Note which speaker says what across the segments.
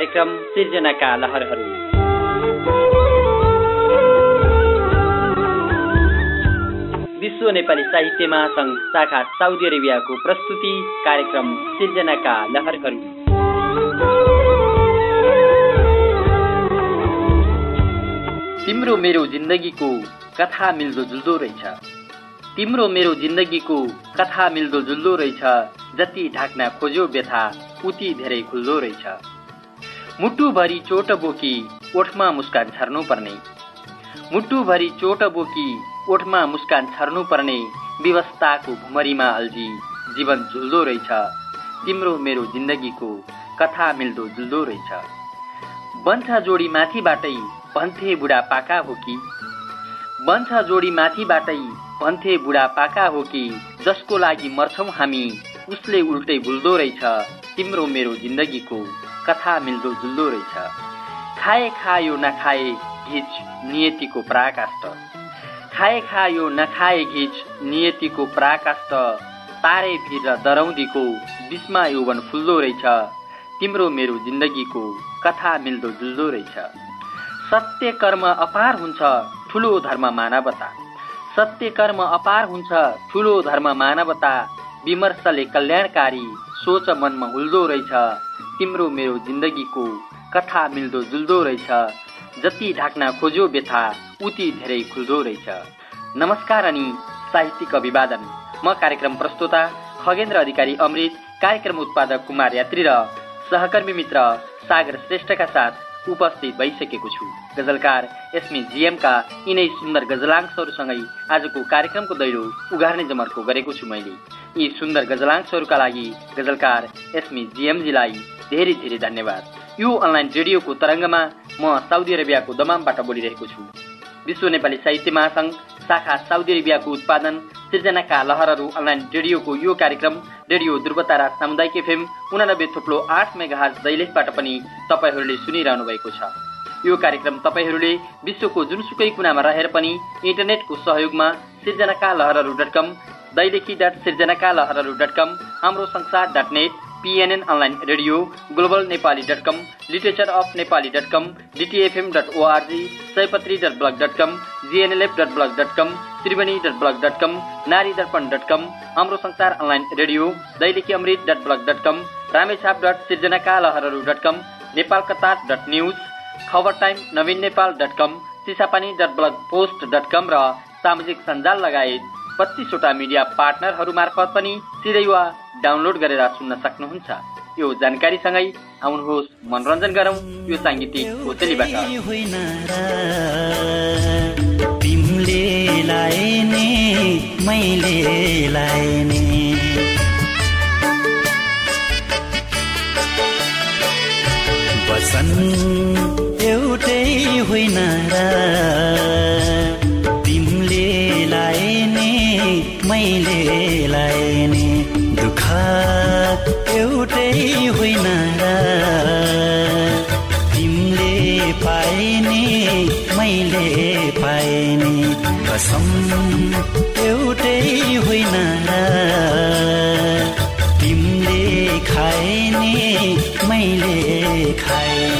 Speaker 1: कार्यक्रम सिर्जनाका लहरहरू। विश्व नेपाली साहित्य महासङ्घ शाखा साउदी अरेबियाको प्रस्तुति कार्यक्रम सिर्जनाका लहरहरू। तिम्रो मेरो जिन्दगीको कथा मिल्दो जुल्दो रहेछ। तिम्रो मेरो जिन्दगीको कथा मिल्दो जुल्दो रहेछ। जति ढाक्न खोज्यो व्यथा उति धेरै खुल्दो रहेछ। मुटुभरि चोट बोकी ओठमा मुस्कान छर्नु पर्ने। मुटुभरि चोट बोकी ओठमा मुस्कान छर्नु पर्ने व्यवस्थाको भुमरीमा अल्झी जीवन झुल्दो रहेछ। तिम्रो मेरो जिन्दगीको कथा मिल्दो जुल्दो रहेछ। बन्छ जोडी माथिबाटै भन्थे बुढा पाका हो कि? बन्छ जोडी माथिबाटै भन्थे बुढा पाका हो कि? जसको लागि मर्छौँ हामी उसले उल्टै भुल्दो रहेछ। तिम्रो मेरो जिन्दगीको कथा मिल्दो जुल्दो रहेछ। खाए खायो नखाए घिच नियतिको पराकाष्ठ। खाए खायो नखाए घिच नियतिको पराकाष्ठ तारे भिर र दरौदीको बिचमा यौवन फुल्दो रहेछ। तिम्रो मेरो जिन्दगीको कथा मिल्दो जुल्दो रहेछ। सत्य कर्म अपार हुन्छ ठुलो धर्म मानवता। सत्य कर्म अपार हुन्छ ठुलो धर्म मानवता। विमर्शले कल्याणकारी सोच मनमा हुल्दो रहेछ। तिम्रो मेरो जिन्दगीको कथा मिल्दो जुल्दो रहेछ। जति ढाक्न खोज्यो व्यथा उति धेरै खुल्दो रहेछ। नमस्कार अनि साहित्यिक अभिवादन। म कार्यक्रम प्रस्तोता खगेन्द्र अधिकारी अमृत कार्यक्रम उत्पादक कुमार यात्री र सहकर्मी मित्र सागर श्रेष्ठका साथ उपस्थित भइसकेको छु। गजलकार एसमी जिएमका यिनै सुन्दर गजलाङ्सहरूसँगै आजको कार्यक्रमको दैलो उघार्ने जमर्को गरेको छु मैले। यी सुन्दर गजलाङ्सहरूका लागि गजलकार एसमी जिएमजीलाई धेरै धेरै धन्यवाद। यो अनलाइन रेडियोको तरङ्गमा म साउदी अरेबियाको दमामबाट बोलिरहेको छु। विश्व नेपाली साहित्य महासङ्घ शाखा साउदी अरेबियाको उत्पादन सिर्जनाका लहरहरू अनलाइन रेडियोको यो कार्यक्रम रेडियो ध्रुवतारा सामुदायिक एफएम उनानब्बे थुप्लो आठ मेगाहाज दैलेखबाट पनि तपाईँहरूले सुनिरहनु भएको छ। यो कार्यक्रम तपाईँहरूले विश्वको जुनसुकै कुनामा रहेर पनि इन्टरनेटको सहयोगमा सिर्जनाका लहरहरू डट कम दैलेखी डट सिर्जनाका लहरहरू डट कम हाम्रो संसार dot net PNN online radio global Nepali dot com literature of Nepali dot com DTFM dot org सयपत्री dot blog dot com GNLF dot blog dot com Triveni dot blog dot com नारी Darpan dot com हाम्रो संसार online radio Dailekhi Amrit dot blog dot com Ramechhap dot सिर्जनाका लहरहरू dot com Nepal Qatar dot news खबर time Naveen Nepal dot com Chisapani dot blog post dot com र सामाजिक सञ्जाल लगायत पच्चिसवटा मिडिया पार्टनरहरू मार्फत पनि सिधै वा डाउनलोड गरेर सुन्न सक्नुहुन्छ। यो जानकारीसँगै आउनुहोस् मनोरञ्जन गरौँ यो साङ्गीतिक होटेलीबाट
Speaker 2: तिमीले लाइने मैले लाइने बसन एउटै होइन र तिमीले लाइने मैले एउटै होइन र तिमीले पाइने मैले पाइने कसम एउटै होइन र तिमीले खाइने मैले खाइने।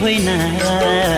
Speaker 2: होइन।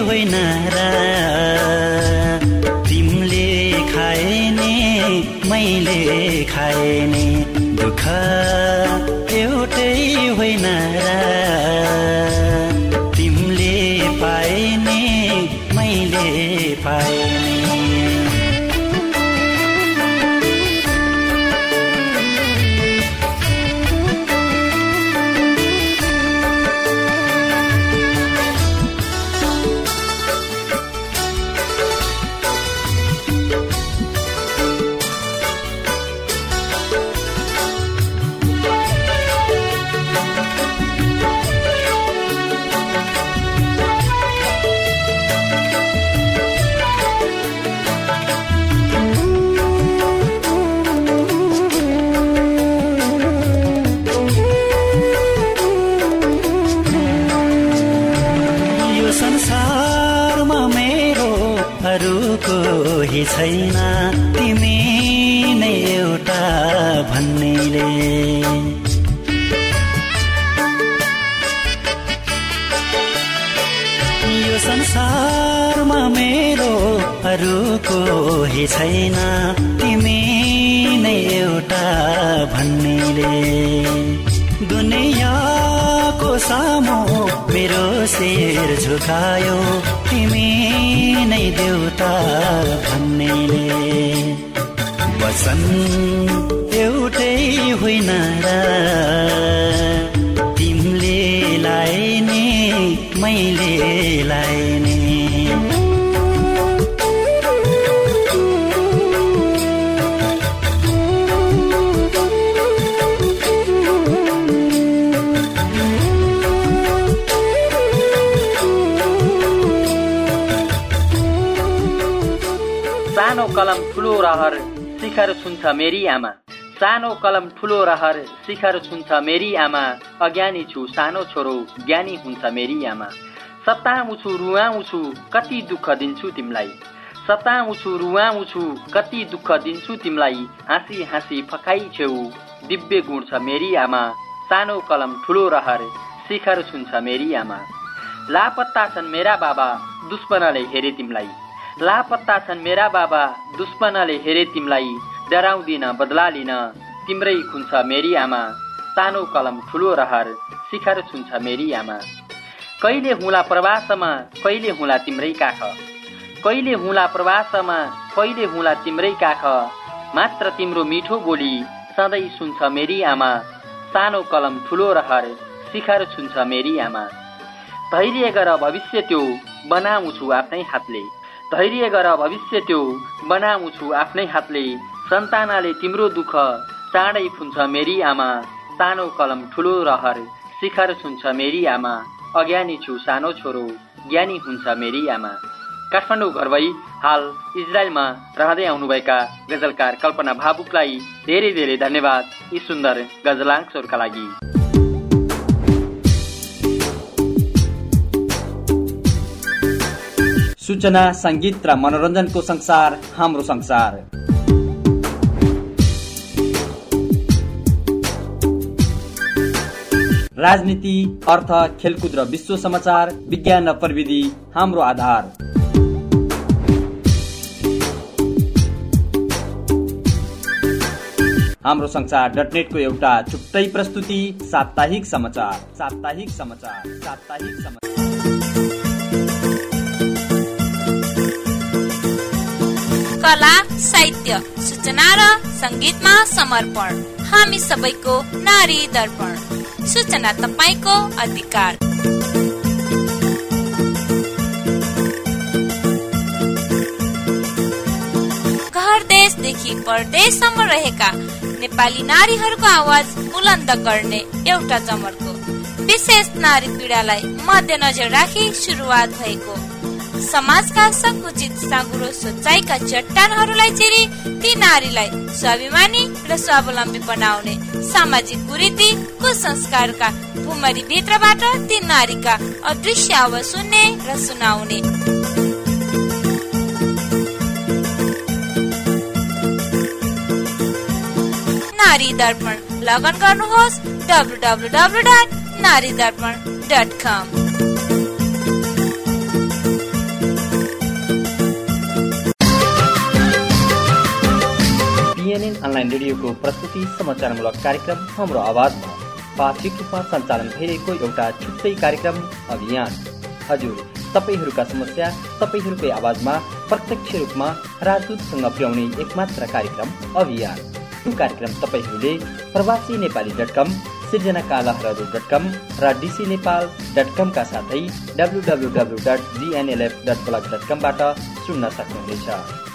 Speaker 2: होइन र छैन तिमी नै एउटा भन्नेले। यो संसारमा मेरो अरूको हे छैन तिमी नै एउटा भन्नेले। दुनियाँको सामु मेरो शेर झुकायो तिमी नै देउता वचन एउटै होइन र तिमीले लाइने मैले लाइने।
Speaker 1: कलम ठुलो रहर। शिखर छुन्छ मेरी आमा। सानो कलम ठुलो रहर शिखर छुन्छ मेरी आमा। अज्ञानी छु सानो छोरो ज्ञानी हुन्छ मेरी आमा। सताउँछु रुवाउँछु कति दुःख दिन्छु तिमीलाई। सताउँछु रुवाउँछु कति दुःख दिन्छु तिमीलाई। हाँसी हाँसी फकाइ छेउ दिव्य गुण छ मेरी आमा। सानो कलम ठुलो रहर शिखर छुन्छ मेरी आमा। लापत्ता छन् मेरा बाबा दुश्मनले हेरे तिमीलाई। लापत्ता छन् मेरा बाबा। दुश्मनले हेरे तिमीलाई। डराउँदिन बदला लिन तिम्रै खुन्छ मेरी आमा। सानो कलम ठुलो रहर। शिखर छुन्छ मेरी आमा। कहिले हुँला प्रवासमा कहिले हुँला तिम्रै काख। कहिले हुँला प्रवासमा कहिले हुँला तिम्रै काख। मात्र तिम्रो मिठो बोली सधैँ सुन्छ मेरी आमा। सानो कलम ठुलो रहर। शिखर छुन्छ मेरी आमा। धैर्य गर भविष्य त्यो। बनाउँछु आफ्नै हातले। धैर्य गर भविष्य त्यो बनाउँछु आफ्नै हातले। सन्तानले तिम्रो दुःख चाँडै फुन्छ मेरी आमा। सानो कलम ठुलो रहर शिखर छुन्छ मेरी आमा। अज्ञानी छु सानो छोरो ज्ञानी हुन्छ मेरी आमा। काठमाडौँ घर भई हाल इजरायलमा रहँदै आउनुभएका गजलकार कल्पना भावुकलाई धेरै धेरै धन्यवाद यी सुन्दर गजलाङ्सहरूका लागि। सूचना सङ्गीत र मनोरञ्जनको संसार हाम्रो संसार। राजनीति अर्थ खेलकुद र विश्व समाचार विज्ञान र प्रविधि हाम्रो आधार। हाम्रो संसार डट नेटको एउटा छुट्टै प्रस्तुति साप्ताहिक समाचार। साप्ताहिक समाचार साप्ताहिक समाचार।
Speaker 3: कला साहित्य सूचना र सङ्गीतमा समर्पण। हामी सबैको नारी दर्पण। सूचना तपाईँको अधिकार। घर देशदेखि परदेशसम्म रहेका नेपाली नारीहरूको आवाज बुलन्द गर्ने एउटा जमर्को। विशेष नारी पीडालाई मध्यनजर राखी सुरुवात भएको। समाजका सङ्कुचित साँगुरो सोचाइका चट्टानहरूलाई चिरी ती नारीलाई स्वाभिमानी र स्वावलम्बी बनाउने सामाजिक कुरीति कुसंस्कारका भुमरी भित्रबाट ती नारीका अदृश्य आवाज सुन्ने र सुनाउने। नारी दर्पण लगन गर्नुहोस् W W W dot Nari Darpan dot com.
Speaker 1: PNN online रेडियोको प्रस्तुति समाचारमूलक कार्यक्रम हाम्रो आवाजमा वार्षिक रूपमा सञ्चालन भइरहेको एउटा छुट्टै कार्यक्रम अभियान। हजुर तपाईँहरूका समस्या तपाईँहरूकै आवाजमा प्रत्यक्ष रूपमा राजदूतसँग पुर्याउने एकमात्र कार्यक्रम अभियान। यो कार्यक्रम तपाईँहरूले प्रवासी नेपाली डट कम सिर्जनाका लहरहरू डट कम र डिसी नेपाल डट कमका साथै W W W dot GNLF dot blog dot कमबाट सुन्न सक्नुहुनेछ।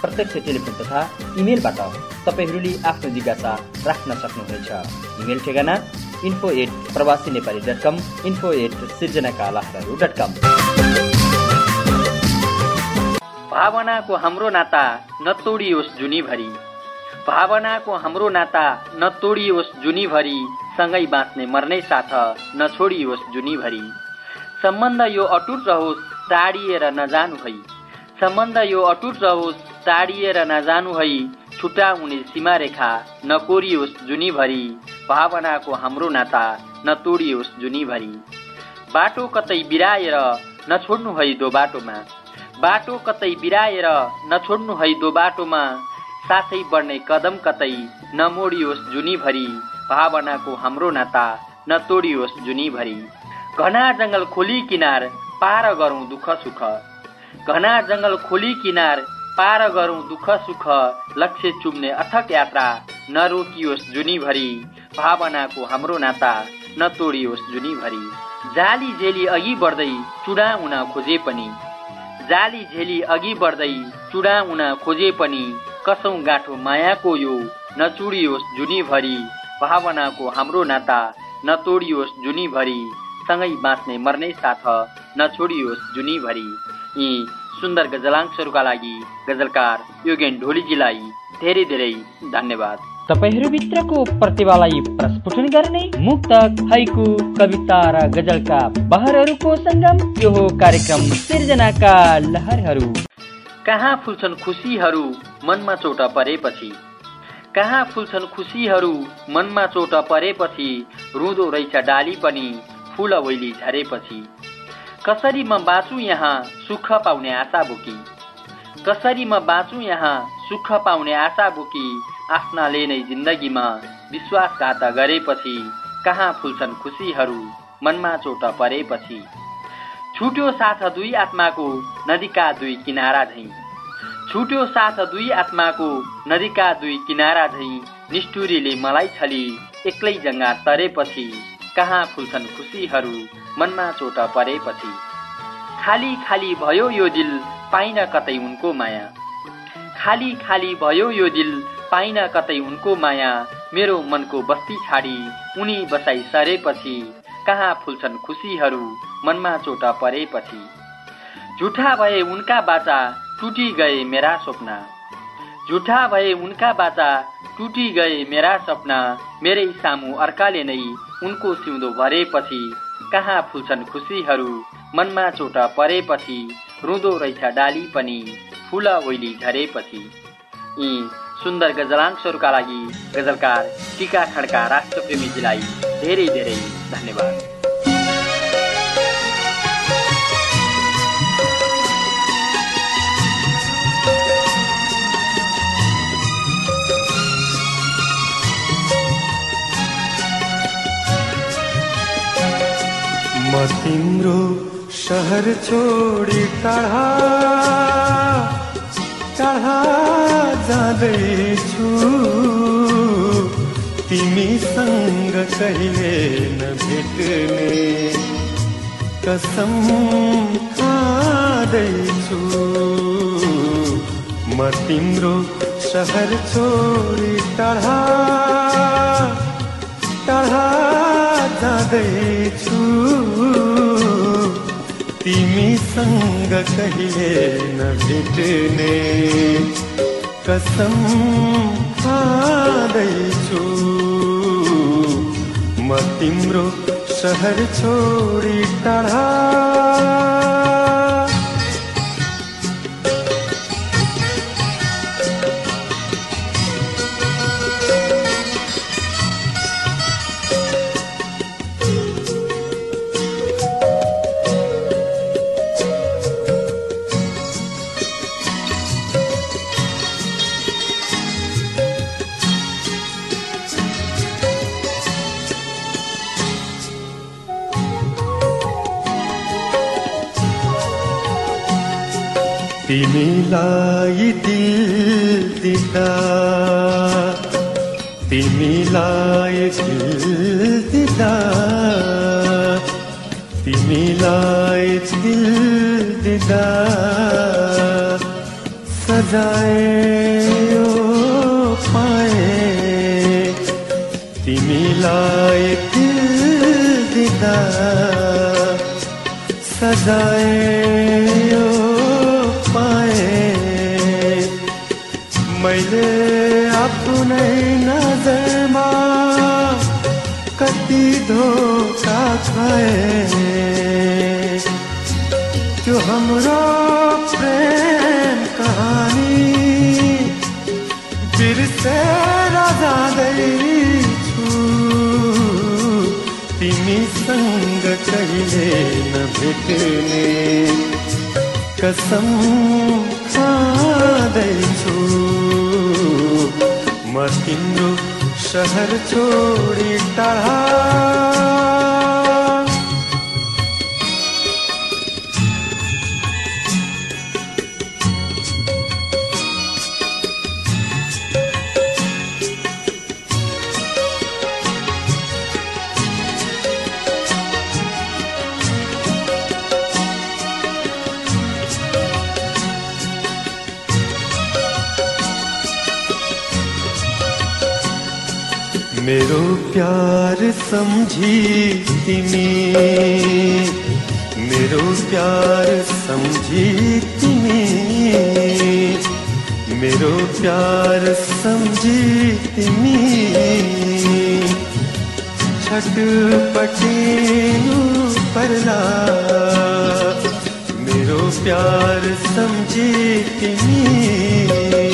Speaker 1: प्रत्यक्ष टेलिफोन तथा इमेलबाट तपाईँहरूले आफ्नो जिज्ञासा राख्न सक्नुहुनेछ। इमेल ठेगाना इन्फो एट प्रवासी Nepali dot com info at सिर्जनाका लहरहरू डट कम भावनाको हाम्रो नाता नतोडियोस् जुनीभरि। भावनाको हाम्रो नाता नतोडियोस् जुनीभरि। सँगै बाँच्ने मर्ने साथ नछोडियोस् जुनीभरि। सम्बन्ध यो अटुट रहोस् टाढिएर नजानु है। सम्बन्ध यो अटुट रहोस् टाढिएर नजानु है। छुट्याउने सीमा रेखा नकोरियोस् जुनीभरि। भावनाको हाम्रो नाता नतोडियोस् जुनीभरि। बाटो कतै बिराएर नछोड्नु है दो बाटोमा। बाटो कतै बिराएर नछोड्नु है दो बाटोमा। साथै बढ्ने कदम कतै नमोडियोस् जुनीभरि। भावनाको हाम्रो नाता नतोडियोस् जुनीभरि घना जङ्गल खोली किनार पार गरौँ दुःख सुख। घना जङ्गल खोली किनार पार गरौँ दुःख सुख। लक्ष्य चुम्ने अथक यात्रा नरोकियोस् जुनीभरि भावनाको हाम्रो नाता नतोडियोस् जुनीभरि जाली झेली अघि बढ्दै चुडाउन खोजे पनि। जाली झेली अघि बढ्दै चुडाउन खोजे पनि। कसौँ गाँठो मायाको यो नचुडियोस् जुनीभरि भावनाको हाम्रो नाता नतोडियोस् जुनीभरि सँगै बाँच्ने मर्ने साथ नछोडियोस् जुनीभरि। यी सुन्दर गजलाङ्सहरूका लागि गजलकार योगेन ढोलीजीलाई धेरै धेरै धन्यवाद। तपाईँहरूभित्रको प्रतिभालाई प्रस्फुटन गर्ने मुक्त हैकु कविता र गजलका बहरहरूको सङ्गम यो हो कार्यक्रम सिर्जनाका लहरहरू। कहाँ फुल्छन् खुसीहरू मनमा चोट परेपछि? कहाँ फुल्छन् खुसीहरू? मनमा चोट परेपछि रुँदो रहेछ डाली पनि फुल ओइली झरेपछि। कसरी म बाँचु यहाँ सुख पाउने आशा बोकी? कसरी म बाँचु यहाँ सुख पाउने आशा बोकी? आफ्नाले नै जिन्दगीमा विश्वासघात गरेपछि कहाँ फुल्छन् खुसीहरू? मनमा चोट परेपछि। छुट्यो साथ दुई आत्माको नदीका दुई किनारा झैँ। छुट्यो साथ दुई आत्माको नदीका दुई किनारा झैँ निष्ठुरीले मलाई छली। एक्लै जङ्गा तरेपछि कहाँ फुल्छन् खुसीहरू मनमा चोट परेपछि। खाली खाली भयो यो दिल पाइन कतै उनको माया। खाली खाली भयो यो दिल पाइन कतै उनको माया। मेरो मनको बस्ती छाडी उनी बसाइ सरेपछि कहाँ फुल्छन् खुसीहरू मनमा चोट परेपछि। झुठा भए उनका बाचा टुटी गए मेरा सपना। झुठा भए उनका बाचा टुटी गए मेरा सपना। मेरै सामु अर्काले नै उनको सिउँदो भरेपछि कहाँ फुल्छन् खुसीहरू मनमा चोट परेपछि रुँदो रहेछ डाली पनि फुल ओइली झरेपछि। यी सुन्दर गजलांशहरूका लागि गजलकार टिका खड्का राष्ट्रप्रेमीजीलाई धेरै धेरै धन्यवाद।
Speaker 4: म तिम्रो सहर छोडी टाढा टाढा जाँदैछु तिमीसँग कहिले नभेट्ने कसम खाँदैछु म तिम्रो सहर छोडी टाढा टाढा जाँदैछु तिमीसँग कहिले नभेट्ने कसम खाँदैछु म तिम्रो सहर छोडी टाढा तिमीलाई दिल दिँदा तिमीलाई दिल दिँदा तिमीलाई दिल दिँदा सजाए पाए तिमीलाई दिल दिँदा सजाए खाए त्यो हाम्रो प्रेम कहानी बिर्सेर जाँदैछु तिमीसँग कहिले नभेट्ने कसम खाँदैछु म तिम्रो सहर छोडी टाढा प्यार सम्झी तिमी। मेरो प्यार सम्झी तिमी। मेरो प्यार सम्झी तिमी। छटपटिनु पर्ला। मेरो प्यार सम्झी तिमी।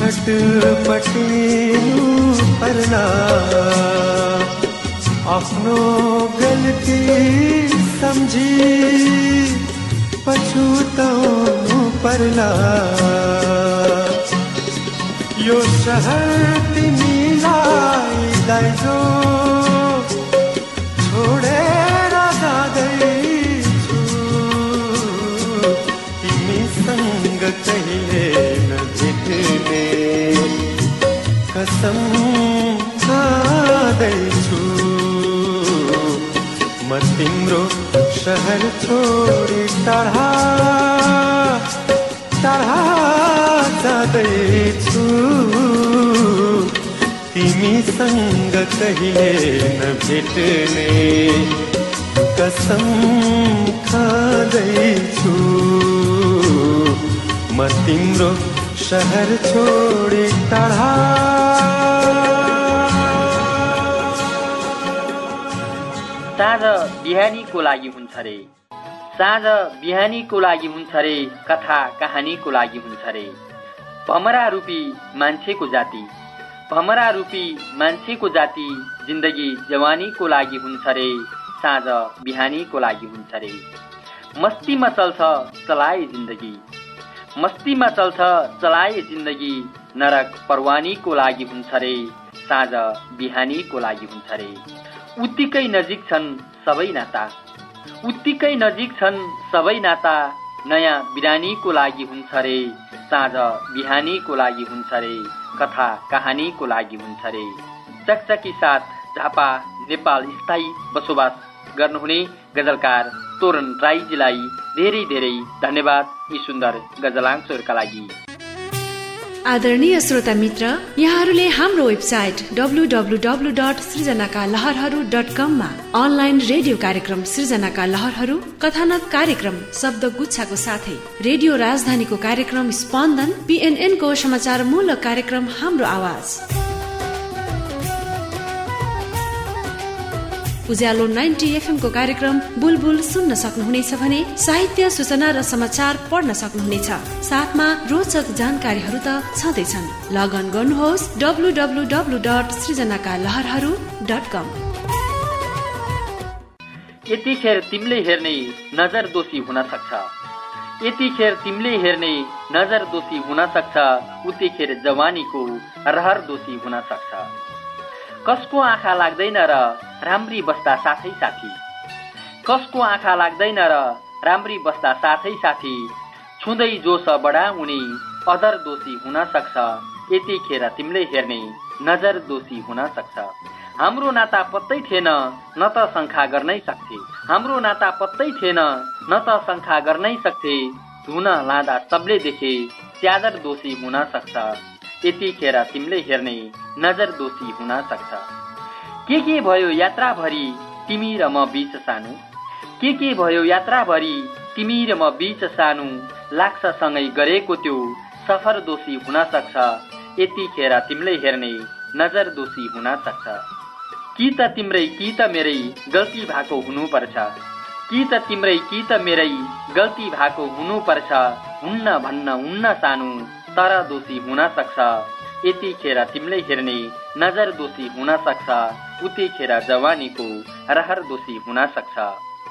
Speaker 4: छटपटिनु पर्ला आफ्नो गल्ती सम्झी पछुताउनु पर्ला यो सहर तिमीलाई दाइजो नभेट्ने कसम खाँदैछु म तिम्रो सहर छोडी टाढा टाढा जाँदैछु तिमीसँग कहिले नभेट्ने कसम खाँदैछु म तिम्रो सहर छोडी टाढा
Speaker 1: साँझ बिहानीको लागि हुन्छ रे। साँझ बिहानीको लागि हुन्छ रे कथा कहानीको लागि हुन्छ रे। भमरा रूपी मान्छेको जाति। भमरा रूपी मान्छेको जाति जिन्दगी जवानीको लागि हुन्छ रे साँझ बिहानीको लागि हुन्छ रे। मस्तीमा चल्छ चलाए जिन्दगी। मस्तीमा चल्छ चलाए जिन्दगी। नरक परवानीको लागि हुन्छ रे। साँझ बिहानीको लागि हुन्छ रे। उत्तिकै नजिक छन् सबै नाता। उत्तिकै नजिक छन् सबै नाता। नयाँ बिरानीको लागि हुन्छ रे। साँझ बिहानीको लागि हुन्छ रे। कथा कहानीको लागि हुन्छ रे। चकचकी साथ झापा नेपाल स्थायी बसोबास गर्नुहुने गजलकार तोरण राईजीलाई धेरै धेरै धन्यवाद यी सुन्दर गजलाङ स्वरका लागि।
Speaker 5: आदरणीय श्रोता मित्र यहाँहरूले हाम्रो वेबसाइट डब्लु डट सृजनाका डट कममा अनलाइन रेडियो कार्यक्रम सृजनाका लहरहरू कथानक कार्यक्रम शब्द गुच्छाको साथै रेडियो राजधानीको कार्यक्रम स्पन्दन पिएनएनको समाचारमूलक कार्यक्रम हाम्रो आवाज। उज्यालो नाइन्टी एफएमको कार्यक्रम बुलबुल सुन्न सक्नुहुनेछ भने साहित्य सूचना र समाचार पढ्न सक्नुहुनेछ। साथमा रोचक जानकारीहरू त छँदैछन्। लगन गर्नुहोस् डब्लु डब्लु डब्लु डट सृजनाका लहरहरू डट कम
Speaker 1: यतिखेर तिमीले हेर्ने नजर दोषी हुन सक्छ। यतिखेर तिमीले हेर्ने नजर दोषी हुन सक्छ। उतिखेर जवानीको रहर दोषी हुन सक्छ। कसको आँखा लाग्दैन र राम्री बस्दा साथै साथी? कसको आँखा लाग्दैन र राम्री बस्दा साथै साथी? छुँदै जोस बढाउने अदर दोषी हुन सक्छ। यतिखेर तिमीले हेर्ने नजर दोषी हुन सक्छ। हाम्रो नाता पत्तै थिएन न त शङ्खा गर्नै सक्थे। हाम्रो नाता पत्तै थिएन न त शङ्खा गर्नै सक्थे। धुन लाँदा सबले देखे च्यादर दोषी हुन सक्छ। यतिखेर तिमीले हेर्ने नजर दोषी हुन सक्छ। के के भयो यात्राभरि तिमी र म बिच सानो? के के भयो यात्राभरि तिमी र म बिच सानो? लाग्छ सँगै गरेको त्यो सफर दोषी हुन सक्छ। यतिखेर तिमीले हेर्ने नजर दोषी हुन सक्छ। कि त तिम्रै कि त मेरै गल्ती भएको हुनुपर्छ? कि त तिम्रै कि त मेरै गल्ती भएको हुनुपर्छ? हुन्न भन्न हुन्न सानो? तर दोषी हुन सक्छ। यतिखेर तिमीले हेर्ने नजर दोषी हुन सक्छ। उतिखेर जवानीको रहर दोषी हुन सक्छ।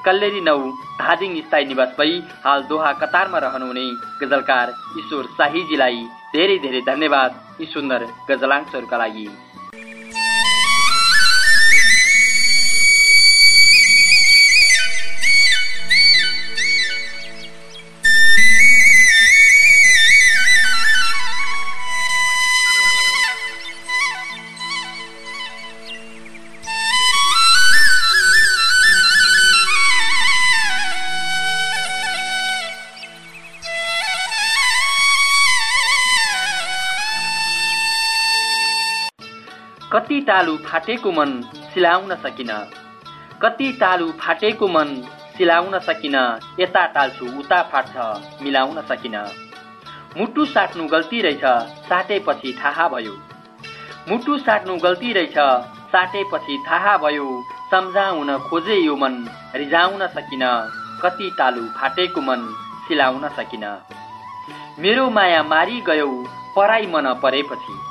Speaker 1: कल्लेरी नौ धादिङ स्थायी निवास भई हाल दोहा कतारमा रहनुहुने गजलकार ईश्वर शाहीजीलाई धेरै धेरै धन्यवाद। यी सुन्दर गजलांशहरूका लागि। कति टालु फाटेको मन सिलाउन सकिन। कति टालु फाटेको मन सिलाउन सकिन यता टाल्छु उता फाट्छ मिलाउन सकिन। मुटु साट्नु गल्ती रहेछ साटेपछि थाहा भयो। मुटु साट्नु गल्ती रहेछ साटेपछि थाहा भयो सम्झाउन खोजे यो मन रिजाउन सकिन कति टालु फाटेको मन सिलाउन सकिन। मेरो माया मारी गयौ पराई मन परेपछि।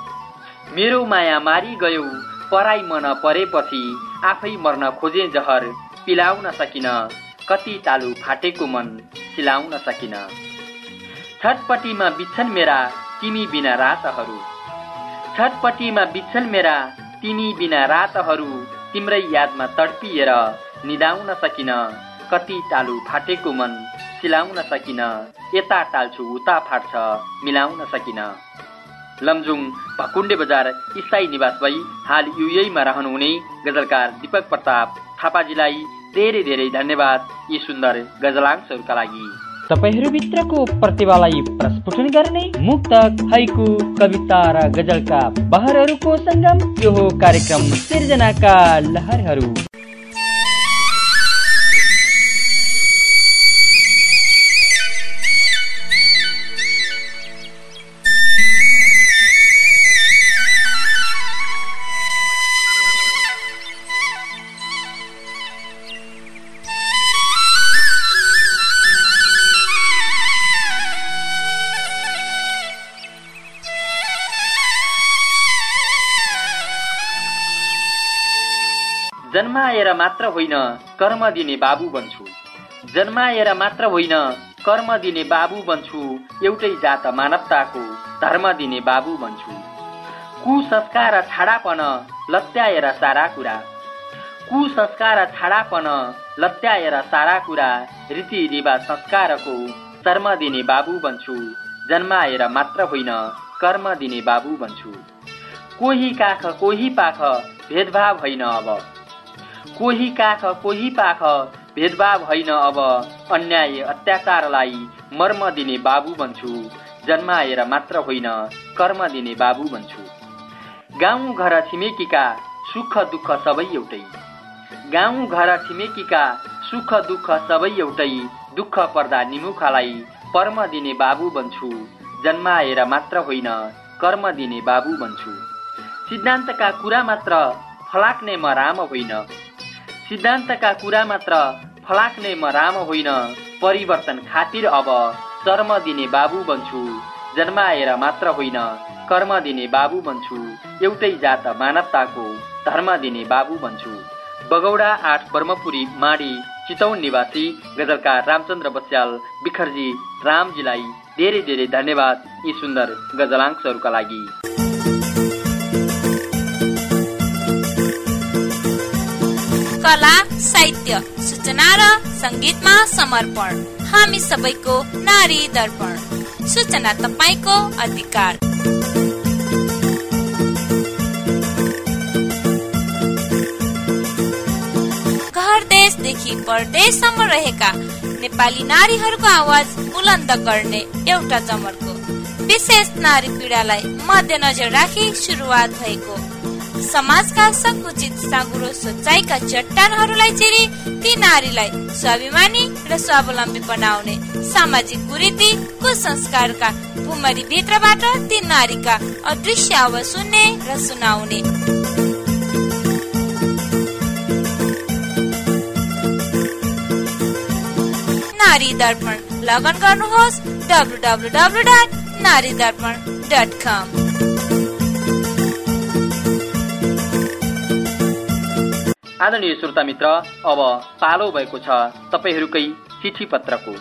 Speaker 1: मेरो माया मारी गयो पराई मन परेपछि आफै मर्न खोजे जहर पिलाउन सकिन कति तालु फाटेको मन सिलाउन सकिन। छटपट्टिमा बिच्छन् मेरा तिमी बिना रातहरू। छटपट्टिमा बिच्छन् मेरा तिमी बिना रातहरू तिम्रै यादमा तडपिएर निदाउन सकिन कति टालु फाटेको मन सिलाउन सकिन यता टाल्छु उता फाट्छ मिलाउन सकिन। लमजुङ भकुण्डे बजार स्थायी निवास भई हाल युएमा रहनुहुने गजलकार दीपक प्रताप थापाजीलाई धेरै धेरै धन्यवाद यी सुन्दर गजलांशहरूका लागि।
Speaker 6: तपाईँहरूभित्रको प्रतिभालाई प्रस्फुटन गर्ने मुक्त हैकु कविता र गजलका बहरहरूको सङ्गम यो कार्यक्रम सिर्जनाका लहरहरू।
Speaker 1: जन्माएर मात्र होइन कर्म दिने बाबु बन्छु। जन्माएर मात्र होइन कर्म दिने बाबु बन्छु एउटै जात मानवताको धर्म दिने बाबु बन्छु। कुसंस्कार छाडापन लत्याएर सारा कुरा। कुसंस्कार छाडापन लत्याएर सारा कुरा रीतिरिवाज संस्कारको शर्म दिने बाबु बन्छु। जन्माएर मात्र होइन कर्म दिने बाबु बन्छु। कोही काख कोही पाख भेदभाव होइन अब। कोही काख कोही पाख भेदभाव होइन अब। अन्याय अत्याचारलाई मर्म दिने बाबु बन्छु। जन्माएर मात्र होइन कर्म दिने बाबु बन्छु। गाउँ घर छिमेकीका सुख दुःख सबै एउटै। गाउँ घर छिमेकीका सुख दुःख सबै एउटै। दुःख पर्दा निमुखालाई पर्म दिने बाबु बन्छु। जन्माएर मात्र होइन कर्म दिने बाबु बन्छु। सिद्धान्तका कुरा मात्र फलाक्ने म राम होइन। सिद्धान्तका कुरा मात्र फलाक्ने म राम होइन। परिवर्तन खातिर अब चर्म दिने बाबु बन्छु। जन्माएर मात्र होइन कर्म दिने बाबु बन्छु। एउटै जात मानवताको धर्म दिने बाबु बन्छु। बगौडा आठ ब्रह्मपुरी माडी चितौन निवासी गजलकार रामचन्द्र बस्याल बिखरजी रामजीलाई धेरै धेरै धन्यवाद यी सुन्दर गजलांशहरूका लागि।
Speaker 3: कला साहित्य सूचना र संगीतमा समर्पण। हामी सबैको नारी दर्पण। सूचना तपाईँको अधिकार। घर रहेका नेपाली नारीहरूको आवाज बुलन्द गर्ने एउटा जमर्को। विशेष नारी पीडालाई मध्यनजर राखी सुरुवात भएको समाजका सङ्कुचित साँगुरो सोचाइका चट्टानहरूलाई चिरी ती नारीलाई स्वाभिमानी र स्वावलम्बी बनाउने सामाजिक कुरीति कुसंस्कारका भुमरी भित्रबाट ती नारीका अदृश्य आवाज सुन्ने र सुनाउने। नारी दर्पण लगन गर्नुहोस् W W dot Nari Darpan कम।
Speaker 1: आदरणीय श्रोता मित्र अब पालो भएको छ तपाईँहरूकै चिठी पत्रको।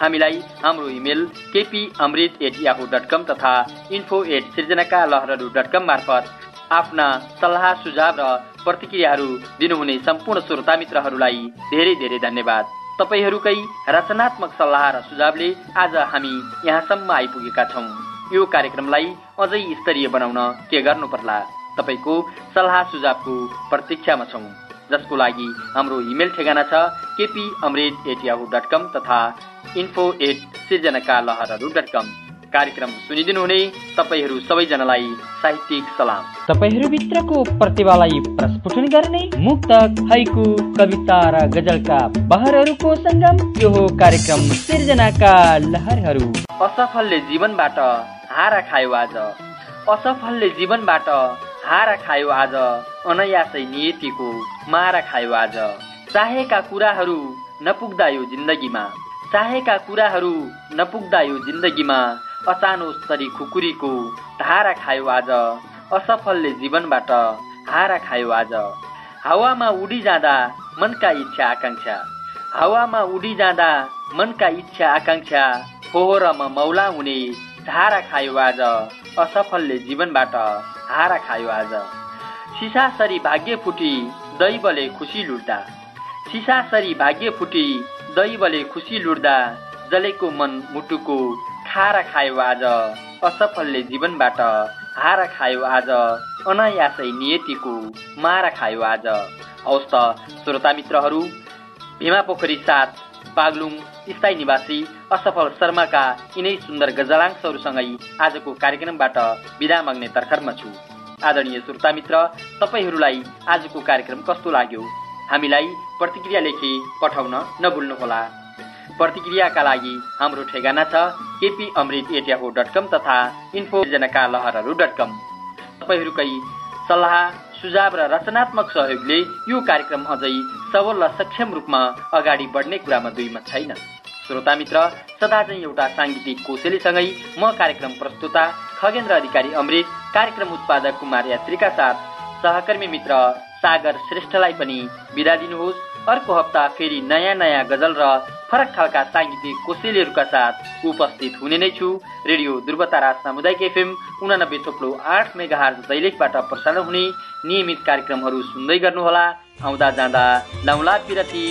Speaker 1: हामीलाई हाम्रो email KP Amrit at Yahoo dot com तथा इन्फो एट सृजनाका लहरहरू डट कम मार्फत आफ्ना सल्लाह सुझाव र प्रतिक्रियाहरू दिनुहुने सम्पूर्ण श्रोता मित्रहरूलाई धेरै धेरै धन्यवाद। तपाईँहरूकै रचनात्मक सल्लाह र सुझावले आज हामी यहाँसम्म आइपुगेका छौँ। यो कार्यक्रमलाई अझै स्तरीय बनाउन के गर्नु पर्ला तपाईँको सल्लाह सुझावको प्रतीक्षामा छौँ। जसको लागि हाम्रो इमेल ठेगाना छ KP Amrit at Yahoo dot com तथा इन्फो एट सिर्जनाका लहरहरू डट कम कार्यक्रम सुनिदिनुहुने तपाईँहरू सबैजनालाई साहित्यिक सलाम।
Speaker 6: तपाईँहरू भित्रको प्रतिभालाई प्रस्फुटन गर्ने मुक्तक हाइकु कविता र गजलका बहरहरूको सङ्गम यो हो कार्यक्रम सिर्जनाका लहरहरू
Speaker 1: असफलले जीवनबाट हारा खायो आज। असफलले जीवनबाट हारा खायो आज अनायासै नियतिको मारा खायो आज। चाहेका कुराहरू नपुग्दा यो जिन्दगीमा। चाहेका कुराहरू नपुग्दा यो जिन्दगीमा। अचानो स्तरी खुकुरीको धारा खायो आज। असफलले जीवनबाट हारा खायो आज। हावामा उडी जाँदा मनका इच्छा आकाङ्क्षा। हावामा उडी जाँदा मनका इच्छा आकाङ्क्षा। फोहोरमा मौला हुने धारा खायो आज। असफलले जीवनबाट हारा खायो आज। सिसासरी भाग्य फुटी दैवले खुसी लुट्दा। सिसासरी भाग्य फुटी दैवले खुसी लुट्दा। जलेको मन मुटुको खारा खायो आज। असफलले जीवनबाट हारा खायो आज। अनायासै नियतिको मारा खायो आज। हौस् त श्रोता मित्रहरू भीमा पोखरी साथ बागलुङ स्थायी निवासी असफल शर्माका यिनै सुन्दर गजलांशहरूसँगै आजको कार्यक्रमबाट विदा माग्ने तर्खरमा छु। आदरणीय श्रोता मित्र तपाईँहरूलाई आजको कार्यक्रम कस्तो लाग्यो? हामीलाई प्रतिक्रिया लेखी पठाउन नभुल्नुहोला। प्रतिक्रियाका लागि हाम्रो ठेगाना छ केपी अमृत डट कम तथा इन्फो जनका लहरहरू डट कम तपाईँहरूकै सल्लाह सुझाव र रचनात्मक सहयोगले यो कार्यक्रम अझै सबल र सक्षम रूपमा अगाडि बढ्ने कुरामा दुई मत छैन। श्रोता मित्र सदा चाहिँ एउटा साङ्गीतिक कोसेलीसँगै म कार्यक्रम प्रस्तुता खगेन्द्र अधिकारी अमृत कार्यक्रम उत्पादक कुमार यात्रीका साथ सहकर्मी मित्र
Speaker 2: सागर श्रेष्ठलाई पनि बिदा दिनुहोस्। अर्को हप्ता फेरि नयाँ नयाँ गजल र फरक खालका साङ्गीतिक कोसेलीहरूका साथ उपस्थित हुने नै छु। रेडियो दुर्वतारा सामुदायिक एफएम उनानब्बे थोप्लो आठ मेगा दैलेखबाट प्रसारण हुने नियमित कार्यक्रमहरू सुन्दै गर्नुहोला। आउँदा जाँदा लाउला पिरती